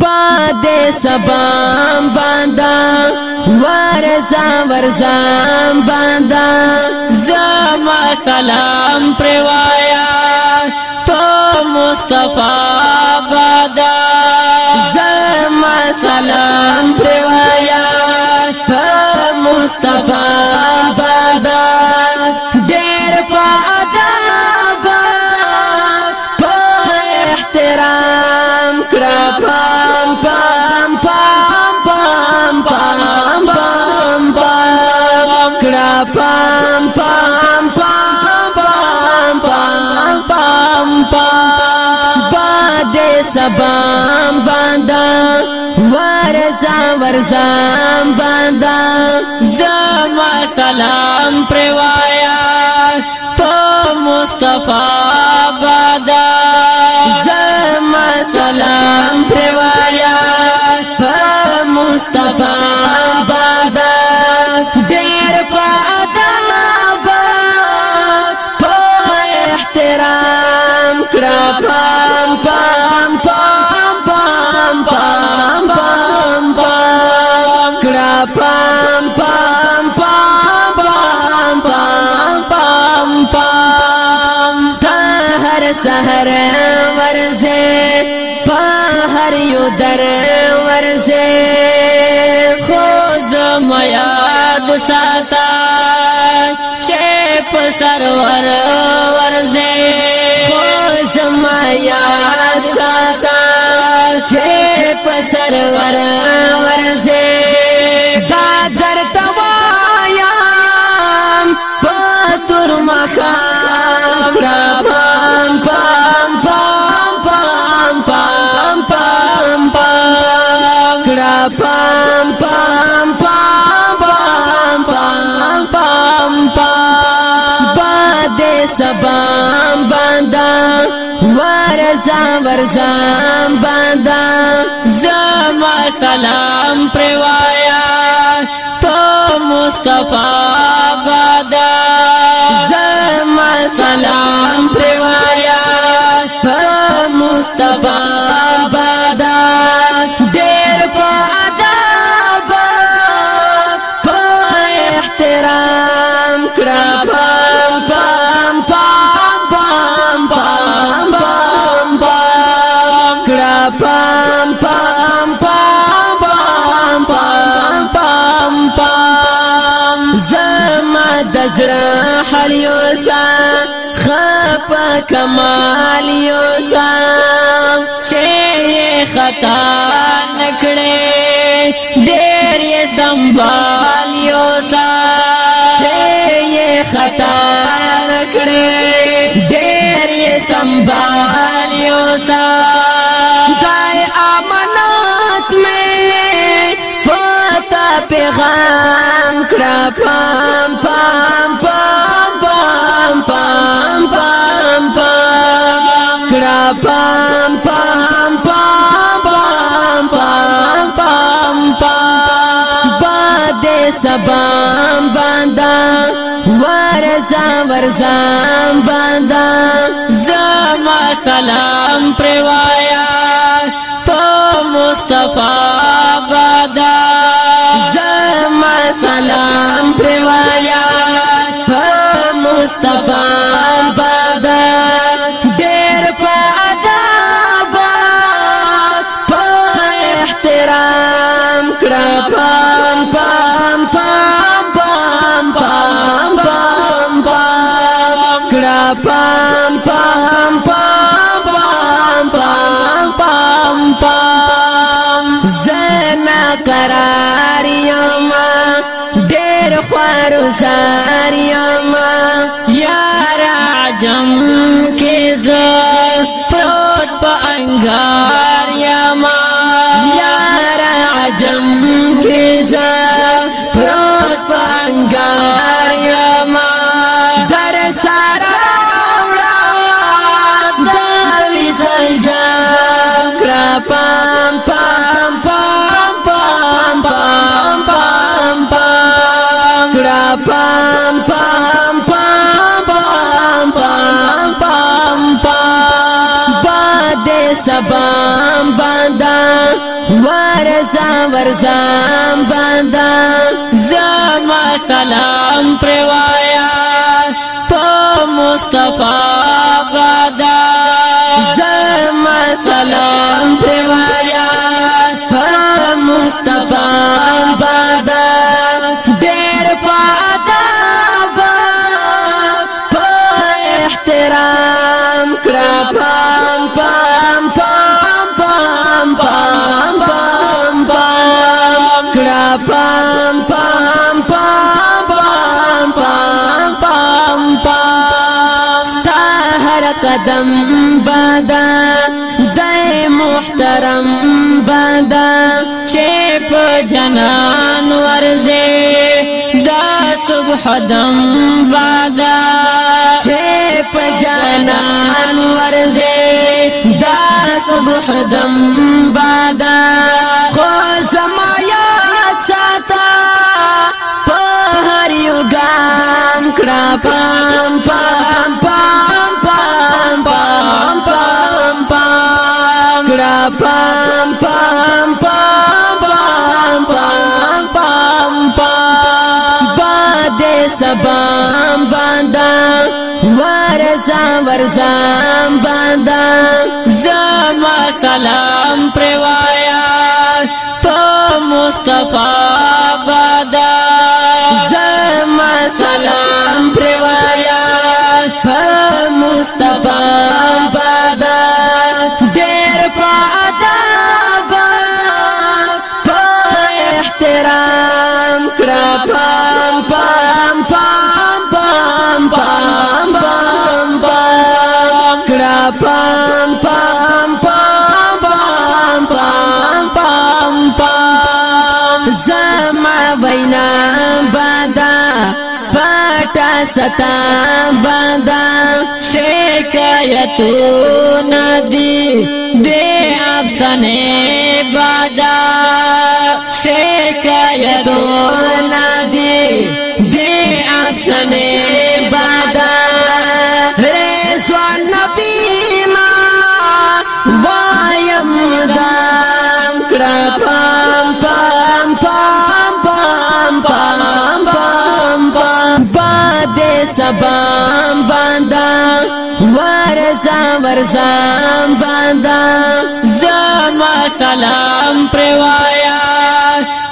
باد سبام باندا ورزا ورزا باندا زما سلام پروایا تو مصطفی بادا زما سلام پروایا په مصطفی بام باندا ورزا ورزا باندا زما سلام پروایا په مصطفی بادا زما سلام پروایا په مصطفی هر ورزه په هر یو در ورزه خو زما یاد ساته چې په سرور ورزه خو زما یاد ساته چې په سرور ورزه سبام باندا ورزا ورزام باندا زما سلام پروایا تو مصطفی بادا زما سلام پروایا تو مصطفی را حل یوسا خپا کمال یوسا چې خطا نکړې ډېر یې سنبال یوسا چې یې خطا نکړې ډېر یې سنبال یوسا دای امانات مې پتا پیغام کړه پام سبام باندا ورزا ورزا باندا زما سلام پروایا تو مصطفی بادا زما سلام پروایا په مصطفی بادا ډېر په ادب په احترام کړه نا قرار یما ډېر خوار زار یما یار عجم کې ز پروت په انګار یما یار عجم کې ز سبام باندا ورزا ورزام باندا زما سلام پروایا تو مصطفی بادا زما سلام پروایا مصطفی قدم بادا دای محترم بادا چې په جنان ورځي دا صبح دم بادا چې په جنان ورځي دا صبح دم بادا خو زما یاد ساته په هر یو ګام کړه پام ورزام باندا زما سلام پروایا په مصطفی بادا زما سلام پروایا په مصطفی پام پام پام پام پام پام زما وینا بادا پټا ستا بادا شکایتو ندی دې افسانه بادا شکایتو ندی دې افسانه بادا رسوانا سبام باندا ورزا ورزا باندا زما سلام پروایا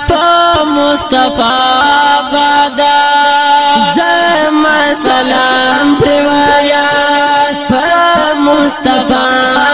په مصطفی بادا زما سلام پروایا په مصطفی